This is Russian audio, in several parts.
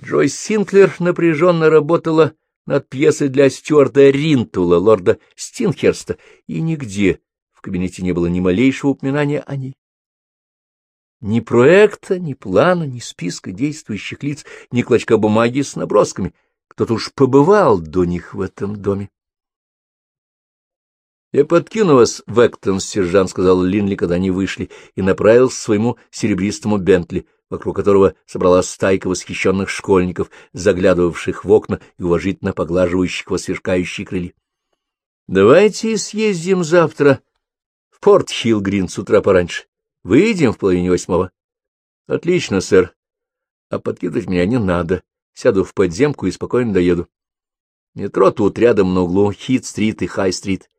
Джойс Синклер напряженно работала над пьесой для Стюарта Ринтула, лорда Стинхерста, и нигде в кабинете не было ни малейшего упоминания о ней. Ни проекта, ни плана, ни списка действующих лиц, ни клочка бумаги с набросками. Кто-то уж побывал до них в этом доме. — Я подкину вас в Эктон, — сержант сказал Линли, когда они вышли, и направился к своему серебристому Бентли, вокруг которого собралась стайка восхищенных школьников, заглядывавших в окна и уважительно поглаживающих во сверкающие крылья. — Давайте съездим завтра в Порт-Хилл-Грин с утра пораньше. Выйдем в половине восьмого. — Отлично, сэр. А подкидывать меня не надо. Сяду в подземку и спокойно доеду. Метро тут рядом на углу Хит-стрит и Хай-стрит.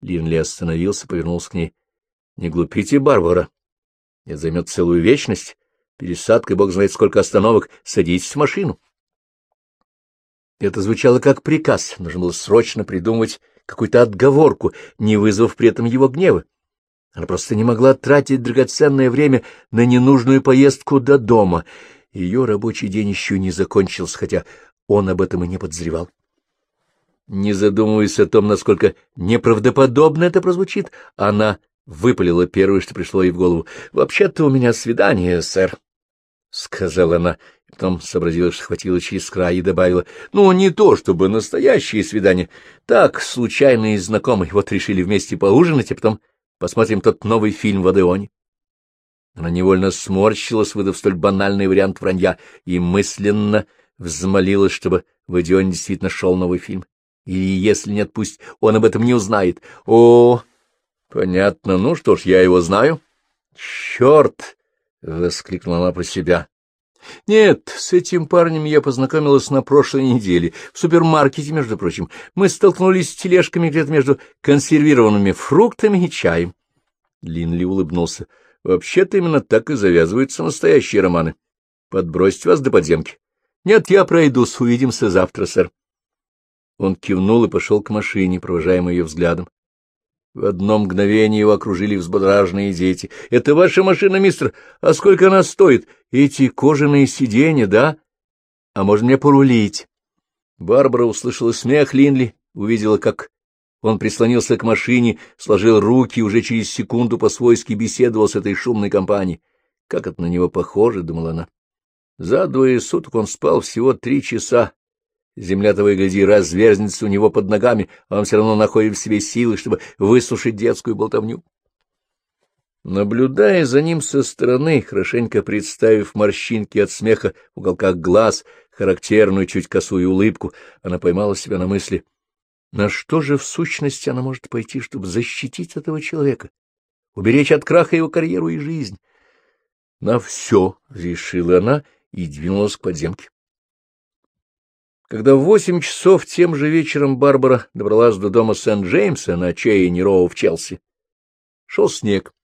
Линли остановился, повернулся к ней. — Не глупите, Барбара. Это займет целую вечность. Пересадка, бог знает сколько остановок. Садитесь в машину. Это звучало как приказ. Нужно было срочно придумать какую-то отговорку, не вызвав при этом его гнева. Она просто не могла тратить драгоценное время на ненужную поездку до дома. Ее рабочий день еще не закончился, хотя он об этом и не подозревал. Не задумываясь о том, насколько неправдоподобно это прозвучит, она выпалила первое, что пришло ей в голову. — Вообще-то у меня свидание, сэр, — сказала она, и потом сообразила, что хватило через край, и добавила. — Ну, не то чтобы настоящее свидание. Так, случайные знакомые, вот решили вместе поужинать, а потом Посмотрим тот новый фильм в Адеоне. Она невольно сморщилась, выдав столь банальный вариант вранья, и мысленно взмолилась, чтобы в Адеоне действительно шел новый фильм. И если нет, пусть он об этом не узнает. О, понятно, ну что ж, я его знаю. Черт! — воскликнула она про себя. Нет, с этим парнем я познакомилась на прошлой неделе, в супермаркете, между прочим. Мы столкнулись с тележками где-то между консервированными фруктами и чаем. Линли улыбнулся. Вообще-то именно так и завязываются настоящие романы. Подбросить вас до подземки. Нет, я пройдусь, увидимся завтра, сэр. Он кивнул и пошел к машине, провожаемый ее взглядом. В одно мгновение его окружили взбодраженные дети. — Это ваша машина, мистер? А сколько она стоит? Эти кожаные сиденья, да? А можно мне порулить? Барбара услышала смех Линли, увидела, как он прислонился к машине, сложил руки и уже через секунду по-свойски беседовал с этой шумной компанией. Как это на него похоже, — думала она. За двое суток он спал всего три часа, Земля того и гляди разверзнется у него под ногами, а он все равно находит в себе силы, чтобы выслушать детскую болтовню. Наблюдая за ним со стороны, хорошенько представив морщинки от смеха в уголках глаз, характерную чуть косую улыбку, она поймала себя на мысли, на что же в сущности она может пойти, чтобы защитить этого человека, уберечь от краха его карьеру и жизнь. На все, — решила она и двинулась к подземке. Когда в восемь часов тем же вечером Барбара добралась до дома Сент-Джеймса на чайне Роу в Челси, шел снег.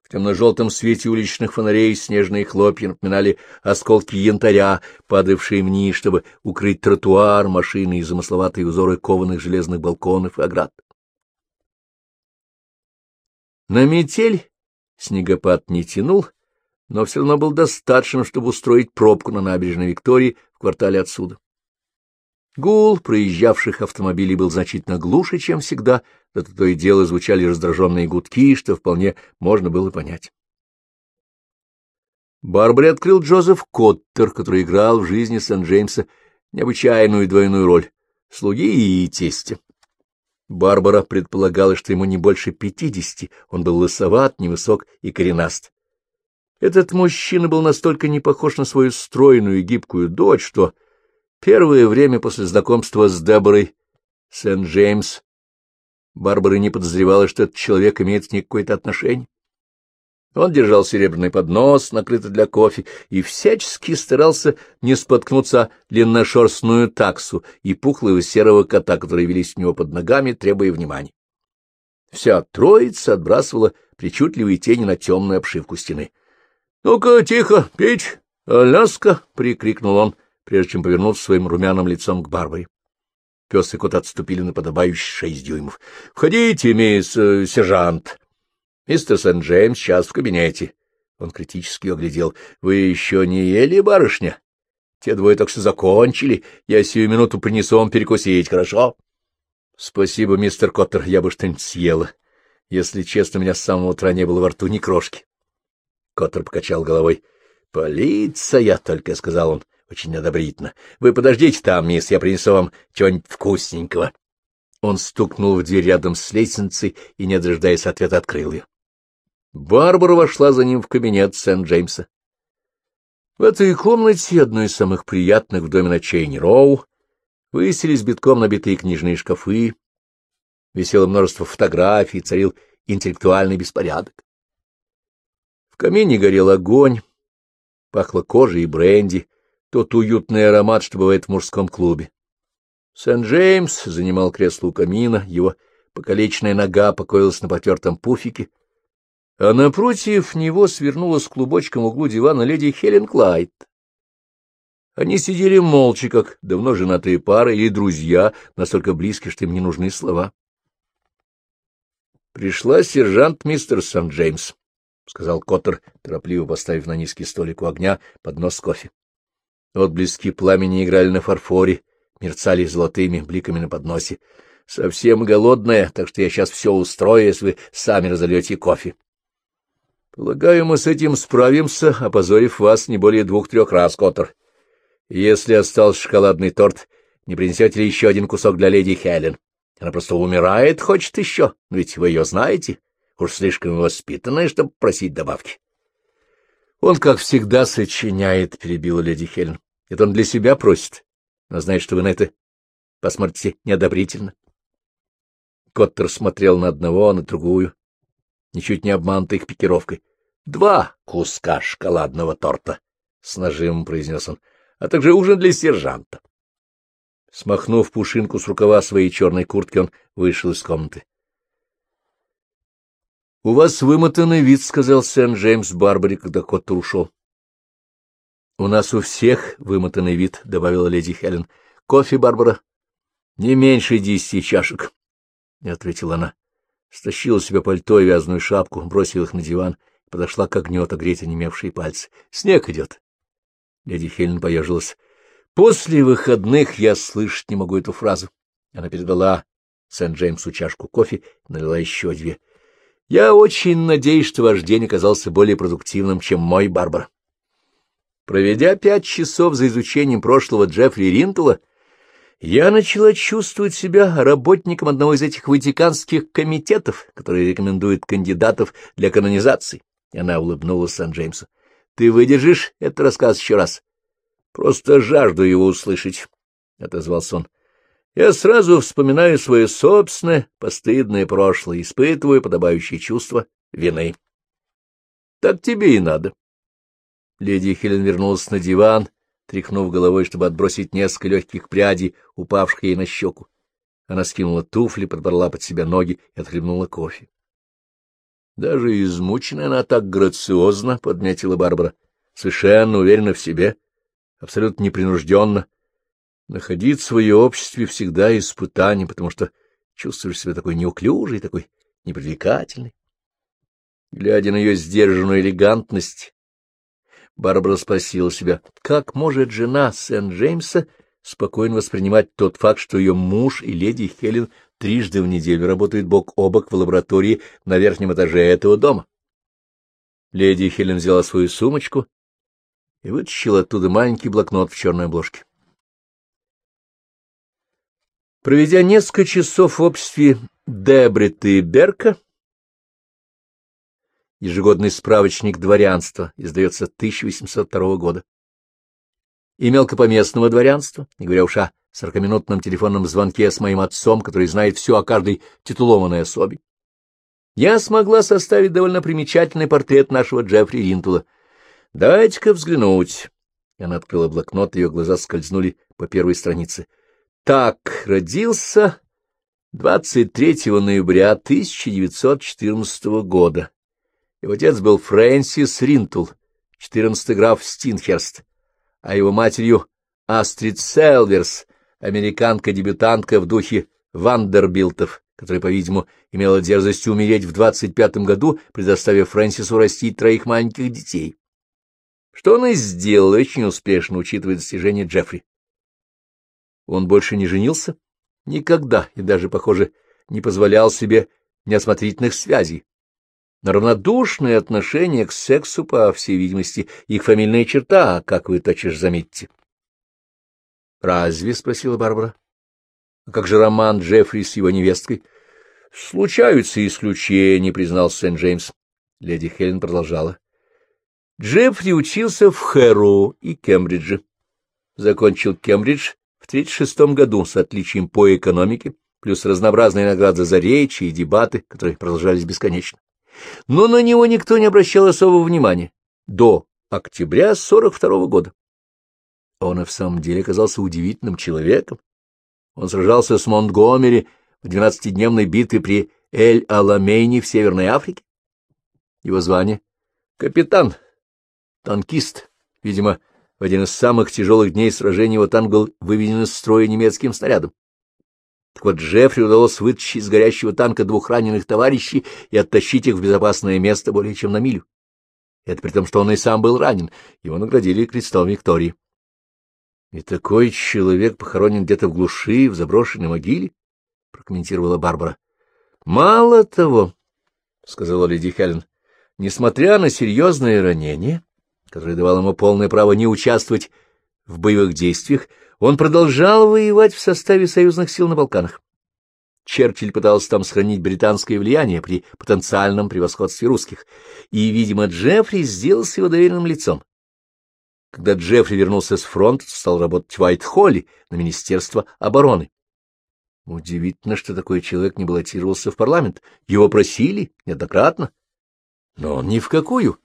В темно-желтом свете уличных фонарей снежные хлопья напоминали осколки янтаря, падавшие вниз, чтобы укрыть тротуар, машины и замысловатые узоры кованых железных балконов и оград. На метель снегопад не тянул, но все равно был достаточным, чтобы устроить пробку на набережной Виктории в квартале отсюда. Гул проезжавших автомобилей был значительно глуше, чем всегда, да то и дело звучали раздраженные гудки, что вполне можно было понять. Барбаре открыл Джозеф Коттер, который играл в жизни Сент-Джеймса необычайную двойную роль — слуги и тестя. Барбара предполагала, что ему не больше пятидесяти, он был лысоват, невысок и коренаст. Этот мужчина был настолько не похож на свою стройную и гибкую дочь, что Первое время после знакомства с Деборой Сент-Джеймс Барбара не подозревала, что этот человек имеет к ней какое-то отношение. Он держал серебряный поднос, накрытый для кофе, и всячески старался не споткнуться длинношерстную таксу и пухлого серого кота, которые велись у него под ногами, требуя внимания. Вся троица отбрасывала причудливые тени на темную обшивку стены. — Ну-ка, тихо, печь, Аляска! — прикрикнул он, прежде чем повернуться своим румяным лицом к Барбаре. Пес и кот отступили на подобающие шесть дюймов. — Входите, мисс э, сержант. — Мистер Сент-Джеймс сейчас в кабинете. Он критически оглядел. — Вы еще не ели, барышня? Те двое так что закончили. Я сию минуту принесу вам перекусить, хорошо? — Спасибо, мистер Коттер, я бы что-нибудь съела. Если честно, у меня с самого утра не было во рту ни крошки. Коттер покачал головой. — Полиция, — только сказал он, очень одобрительно. — Вы подождите там, мисс, я принесу вам чего-нибудь вкусненького. Он стукнул в дверь рядом с лестницей и, не дожидаясь ответа, открыл ее. Барбара вошла за ним в кабинет Сент-Джеймса. В этой комнате, одной из самых приятных в доме на Чейни-Роу, выселись битком набитые книжные шкафы, висело множество фотографий, царил интеллектуальный беспорядок. В камине горел огонь, пахло кожей и бренди, тот уютный аромат, что бывает в мужском клубе. Сент-Джеймс занимал кресло у камина, его покалеченная нога покоилась на потертом пуфике, а напротив него свернулась клубочком в углу дивана леди Хелен Клайд. Они сидели молча, как давно женатые пары или друзья, настолько близки, что им не нужны слова. «Пришла сержант мистер Сан-Джеймс», — сказал Коттер, торопливо поставив на низкий столик у огня поднос кофе. Отблески пламени играли на фарфоре, мерцали золотыми бликами на подносе. Совсем голодная, так что я сейчас все устрою, если вы сами разольете кофе. Полагаю, мы с этим справимся, опозорив вас не более двух-трех раз, Коттер. Если остался шоколадный торт, не принесете ли еще один кусок для леди Хелен? Она просто умирает, хочет еще, ведь вы ее знаете. Уж слишком воспитанная, чтобы просить добавки. Он, как всегда, сочиняет, — перебила леди Хелен. Это он для себя просит, но знает, что вы на это посмотрите неодобрительно. Коттер смотрел на одного, а на другую, ничуть не обманутой их пикировкой. — Два куска шоколадного торта, — с нажимом произнес он, — а также ужин для сержанта. Смахнув пушинку с рукава своей черной куртки, он вышел из комнаты. — У вас вымотанный вид, — сказал Сент-Джеймс Барбаре, когда Коттер ушел. — У нас у всех вымотанный вид, — добавила леди Хелен. — Кофе, Барбара? — Не меньше десяти чашек, — ответила она. Стащила себе пальто и вязаную шапку, бросила их на диван и подошла к огню отогреть онемевшие пальцы. — Снег идет. Леди Хелен поежилась. — После выходных я слышать не могу эту фразу. Она передала Сент-Джеймсу чашку кофе и налила еще две. — Я очень надеюсь, что ваш день оказался более продуктивным, чем мой, Барбара. Проведя пять часов за изучением прошлого Джеффри Ринтула, я начала чувствовать себя работником одного из этих ватиканских комитетов, которые рекомендуют кандидатов для канонизации. И она улыбнулась Сан-Джеймсу. — Ты выдержишь этот рассказ еще раз? — Просто жажду его услышать, — отозвался он. — Я сразу вспоминаю свое собственное постыдное прошлое, испытываю подобающее чувство вины. — Так тебе и надо. Леди Хелен вернулась на диван, тряхнув головой, чтобы отбросить несколько легких прядей, упавших ей на щеку. Она скинула туфли, подбрала под себя ноги и отхлебнула кофе. Даже измученная она так грациозно, — подметила Барбара, — совершенно уверена в себе, абсолютно непринужденно. Находить в свое обществе всегда испытание, потому что чувствуешь себя такой неуклюжей, такой непривлекательной. Глядя на ее сдержанную элегантность, Барбара спросила себя, как может жена Сент-Джеймса спокойно воспринимать тот факт, что ее муж и леди Хелен трижды в неделю работают бок о бок в лаборатории на верхнем этаже этого дома. Леди Хелен взяла свою сумочку и вытащила оттуда маленький блокнот в черной обложке. Проведя несколько часов в обществе Дебрита и Берка, ежегодный справочник дворянства, издается 1802 года. И мелкопоместного дворянства, не говоря уж о сорокаминутном телефонном звонке с моим отцом, который знает все о каждой титулованной особе. Я смогла составить довольно примечательный портрет нашего Джеффри Ринтула. Дайте-ка взглянуть. Она открыла блокнот, ее глаза скользнули по первой странице. Так, родился 23 ноября 1914 года. Его отец был Фрэнсис Ринтл, 14-й граф Стинхерст, а его матерью Астрид Селверс, американка-дебютантка в духе Вандербилтов, которая, по-видимому, имела дерзость умереть в 25-м году, предоставив Фрэнсису растить троих маленьких детей. что он и сделал очень успешно, учитывая достижения Джеффри. Он больше не женился? Никогда, и даже, похоже, не позволял себе неосмотрительных связей. Но равнодушное отношение к сексу, по всей видимости, их фамильная черта, как вы точишь заметите. — Разве? — спросила Барбара. — А как же роман Джеффри с его невесткой? — Случаются исключения, — признал Сент-Джеймс. Леди Хелен продолжала. Джеффри учился в Хэрроу и Кембридже. Закончил Кембридж в 1936 году с отличием по экономике, плюс разнообразные награды за речи и дебаты, которые продолжались бесконечно. Но на него никто не обращал особого внимания до октября 42 года. Он и в самом деле оказался удивительным человеком. Он сражался с Монтгомери в двенадцатидневной битве при Эль-Аламейне в Северной Африке. Его звание — капитан, танкист. Видимо, в один из самых тяжелых дней сражения его танк был выведен из строя немецким снарядом. Так вот, Джеффри удалось вытащить из горящего танка двух раненых товарищей и оттащить их в безопасное место более чем на милю. Это при том, что он и сам был ранен. Его наградили крестом Виктории. — И такой человек похоронен где-то в глуши, в заброшенной могиле? — прокомментировала Барбара. — Мало того, — сказала леди Хелен, — несмотря на серьезное ранение, которое давало ему полное право не участвовать в боевых действиях, он продолжал воевать в составе союзных сил на Балканах. Черчилль пытался там сохранить британское влияние при потенциальном превосходстве русских, и, видимо, Джеффри сделался его доверенным лицом. Когда Джеффри вернулся с фронта, стал работать в Уайт-Холле на Министерство обороны. Удивительно, что такой человек не баллотировался в парламент. Его просили неоднократно. Но он ни в какую.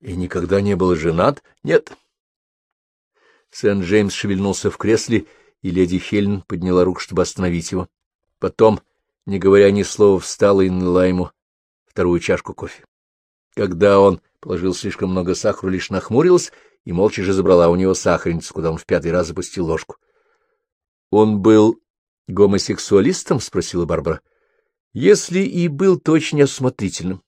И никогда не был женат? Нет. Сент-Джеймс шевельнулся в кресле, и леди Хелен подняла руку, чтобы остановить его. Потом, не говоря ни слова, встала и налила ему вторую чашку кофе. Когда он положил слишком много сахара, лишь нахмурилась и молча же забрала у него сахарницу, куда он в пятый раз запустил ложку. — Он был гомосексуалистом? — спросила Барбара. — Если и был, то очень осмотрительным,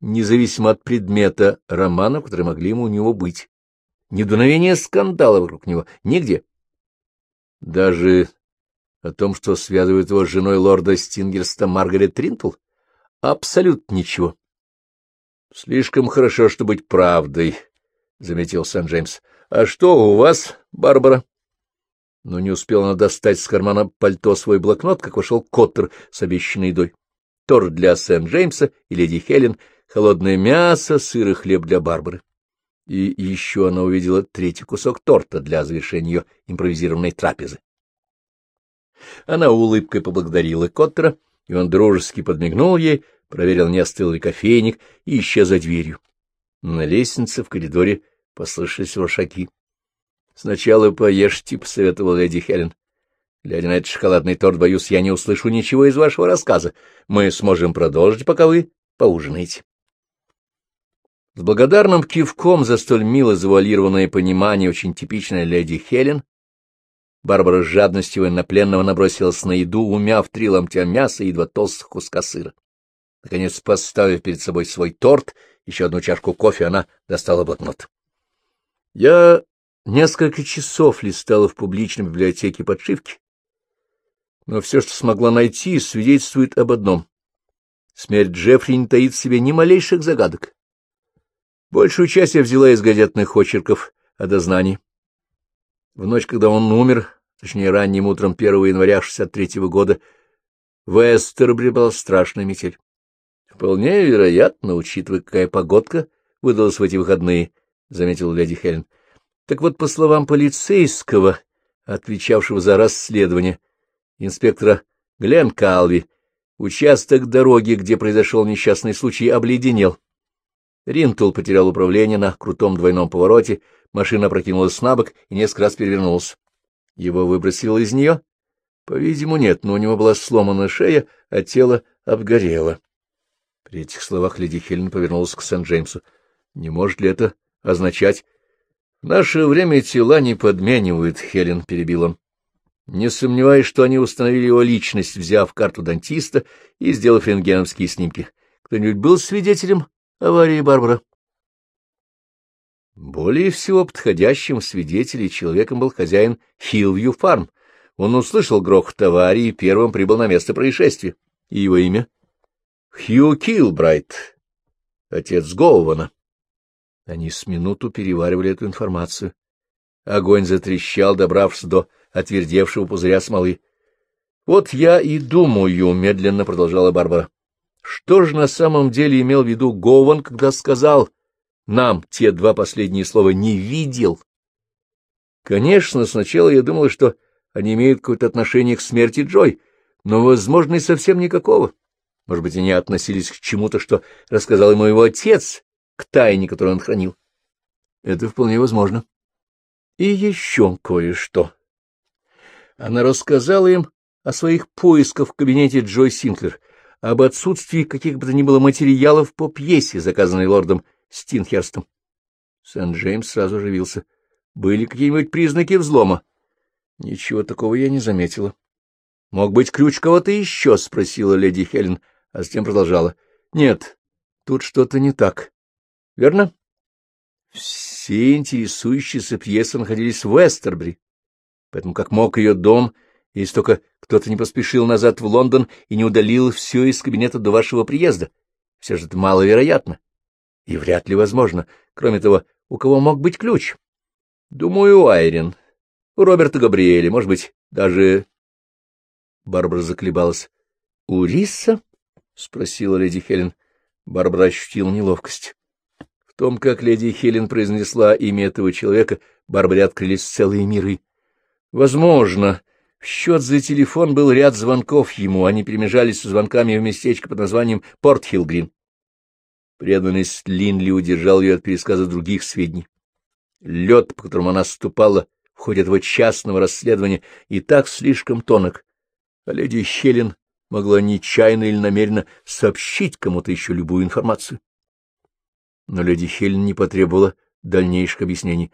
независимо от предмета романа, которые могли ему у него быть. Ни дуновения скандала вокруг него, нигде. Даже о том, что связывает его с женой лорда Стингерста Маргарет Тринтл? Абсолютно ничего. — Слишком хорошо, чтобы быть правдой, — заметил Сан-Джеймс. — А что у вас, Барбара? Но не успел она достать с кармана пальто свой блокнот, как вошел Коттер с обещанной едой. Торт для Сент-Джеймса и леди Хелен, холодное мясо, сыр и хлеб для Барбары. И еще она увидела третий кусок торта для завершения ее импровизированной трапезы. Она улыбкой поблагодарила Коттера, и он дружески подмигнул ей, проверил, не остыл ли кофейник, и исчез за дверью. На лестнице в коридоре послышались его шаги. — Сначала поешьте, — посоветовал леди Хелен. Глядя на этот шоколадный торт, боюсь, я не услышу ничего из вашего рассказа. Мы сможем продолжить, пока вы поужинаете. С благодарным кивком за столь мило завуалированное понимание, очень типичной леди Хелен, Барбара с жадностью военнопленного набросилась на еду, умяв три ломтя мяса и два толстых куска сыра. Наконец, поставив перед собой свой торт, еще одну чашку кофе, она достала блокнот. Я несколько часов листала в публичной библиотеке подшивки, но все, что смогла найти, свидетельствует об одном. Смерть Джеффри не таит в себе ни малейших загадок. Большую часть я взяла из газетных очерков о дознании. В ночь, когда он умер, точнее, ранним утром 1 января 63 -го года, в Эстербре была страшная метель. Вполне вероятно, учитывая, какая погодка выдалась в эти выходные, — заметил леди Хелен. Так вот, по словам полицейского, отвечавшего за расследование, инспектора Глен Калви, участок дороги, где произошел несчастный случай, обледенел. Ринтул потерял управление на крутом двойном повороте, машина прокинулась на бок и несколько раз перевернулась. Его выбросило из нее? По-видимому, нет, но у него была сломана шея, а тело обгорело. При этих словах леди Хелен повернулась к Сент-Джеймсу. Не может ли это означать... — В наше время тела не подменивают, — Хелен перебил он. Не сомневаюсь, что они установили его личность, взяв карту дантиста и сделав рентгеновские снимки. Кто-нибудь был свидетелем аварии Барбара? Более всего подходящим свидетелем человеком был хозяин Хилвью Фарм. Он услышал грохот аварии и первым прибыл на место происшествия. И его имя? Хью Килбрайт, отец Гоувана. Они с минуту переваривали эту информацию. Огонь затрещал, добравшись до отвердевшего пузыря смолы. — Вот я и думаю, — медленно продолжала Барбара. — Что же на самом деле имел в виду Гован, когда сказал нам те два последние слова «не видел»? Конечно, сначала я думала, что они имеют какое-то отношение к смерти Джой, но, возможно, и совсем никакого. Может быть, они относились к чему-то, что рассказал ему его отец, к тайне, которую он хранил. Это вполне возможно. И еще кое-что. Она рассказала им о своих поисках в кабинете Джой Синклер, об отсутствии каких бы то ни было материалов по пьесе, заказанной лордом Стинхерстом. Сент-Джеймс сразу оживился. Были какие-нибудь признаки взлома? Ничего такого я не заметила. — Мог быть ключ кого-то еще? — спросила леди Хелен, а затем продолжала. — Нет, тут что-то не так. Верно? Все интересующиеся пьесы находились в Вестербри, поэтому как мог ее дом, если только кто-то не поспешил назад в Лондон и не удалил все из кабинета до вашего приезда. Все же это маловероятно и вряд ли возможно. Кроме того, у кого мог быть ключ? Думаю, у Айрин, у Роберта Габриэля, может быть, даже... Барбара заколебалась. — У Риса? — спросила леди Хелен. Барбара ощутила неловкость. В том, как леди Хелен произнесла имя этого человека, Барбаре открылись целые миры. Возможно, в счет за телефон был ряд звонков ему, они перемежались с звонками в местечко под названием Порт-Хилл-Грин. Преданность Линли удержал ее от пересказа других сведений. Лед, по которому она ступала в ходе этого частного расследования, и так слишком тонок, а леди Хелен могла нечаянно или намеренно сообщить кому-то еще любую информацию. Но леди Хелен не потребовала дальнейших объяснений.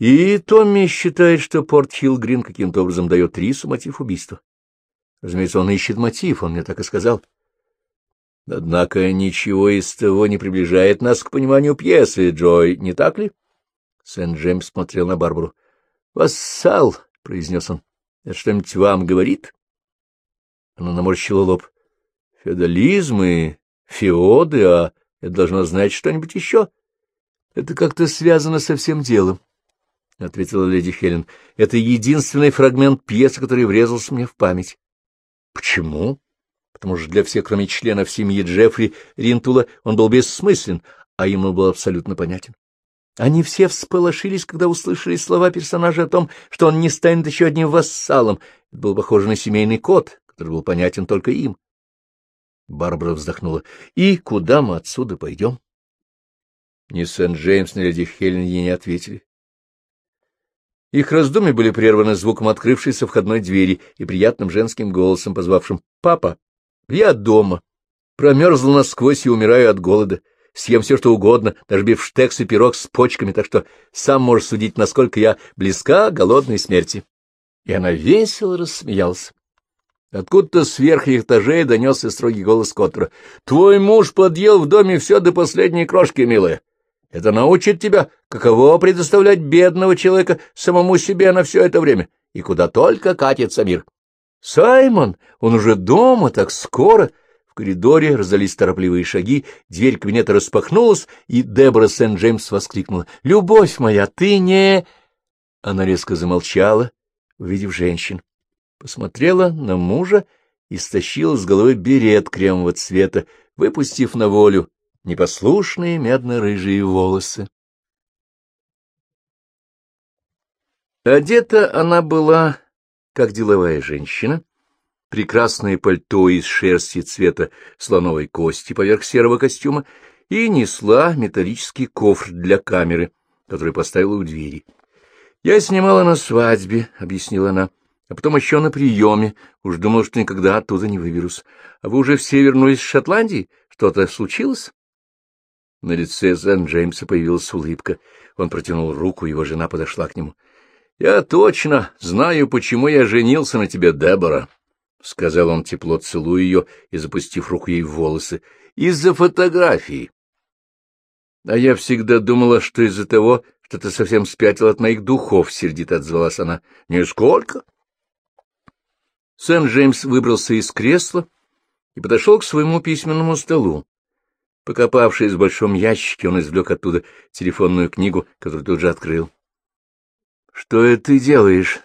И Томми считает, что Порт Хилл-Грин каким-то образом дает Рису мотив убийства. Разумеется, он ищет мотив, он мне так и сказал. Однако ничего из того не приближает нас к пониманию пьесы, Джой, не так ли? Сент-Джеймс смотрел на Барбару. — Вассал, — произнес он, — это что-нибудь вам говорит? Она наморщила лоб. — Феодализм и феоды, а это должно знать что-нибудь еще? — Это как-то связано со всем делом, — ответила леди Хелен. — Это единственный фрагмент пьесы, который врезался мне в память. — Почему? потому что для всех, кроме членов семьи Джеффри Ринтула, он был бессмыслен, а ему был абсолютно понятен. Они все всполошились, когда услышали слова персонажа о том, что он не станет еще одним вассалом. Это был похоже на семейный код, который был понятен только им. Барбара вздохнула. — И куда мы отсюда пойдем? Ни Сент-Джеймс, ни леди Хелен ей не ответили. Их раздумья были прерваны звуком открывшейся входной двери и приятным женским голосом, позвавшим «Папа!». Я дома. Промерзла насквозь и умираю от голода. Съем все, что угодно, даже бифштекс и пирог с почками, так что сам можешь судить, насколько я близка голодной смерти. И она весело рассмеялась. Откуда-то сверх их этажей донесся строгий голос Коттера. — Твой муж подъел в доме все до последней крошки, милая. Это научит тебя, каково предоставлять бедного человека самому себе на все это время, и куда только катится мир. Саймон, он уже дома, так скоро. В коридоре раздались торопливые шаги, дверь кабинета распахнулась, и Дебора Сент-Джеймс воскликнула. — Любовь моя, ты не... Она резко замолчала, увидев женщин. Посмотрела на мужа и стащила с головы берет кремового цвета, выпустив на волю непослушные медно-рыжие волосы. Одета она была как деловая женщина, прекрасное пальто из шерсти цвета слоновой кости поверх серого костюма и несла металлический кофр для камеры, который поставила у двери. — Я снимала на свадьбе, — объяснила она, — а потом еще на приеме. Уж думал, что никогда оттуда не выберусь. А вы уже все вернулись из Шотландии? Что-то случилось? На лице Сент-Джеймса появилась улыбка. Он протянул руку, его жена подошла к нему. — я точно знаю, почему я женился на тебе, Дебора, — сказал он, тепло целуя ее и запустив руку ей в волосы, — из-за фотографии. А я всегда думала, что из-за того, что ты совсем спятил от моих духов, — сердито отзвалась она. — Нисколько. Сент-Джеймс выбрался из кресла и подошел к своему письменному столу. Покопавшись в большом ящике, он извлек оттуда телефонную книгу, которую тут же открыл. — Что это ты делаешь?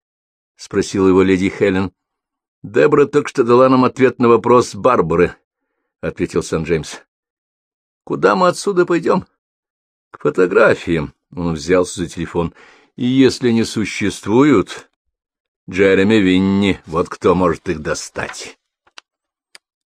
— спросила его леди Хелен. — Дебра только что дала нам ответ на вопрос Барбары, — ответил Сан-Джеймс. — Куда мы отсюда пойдем? — К фотографиям. Он взялся за телефон. — И если не существуют, Джереми Винни, вот кто может их достать.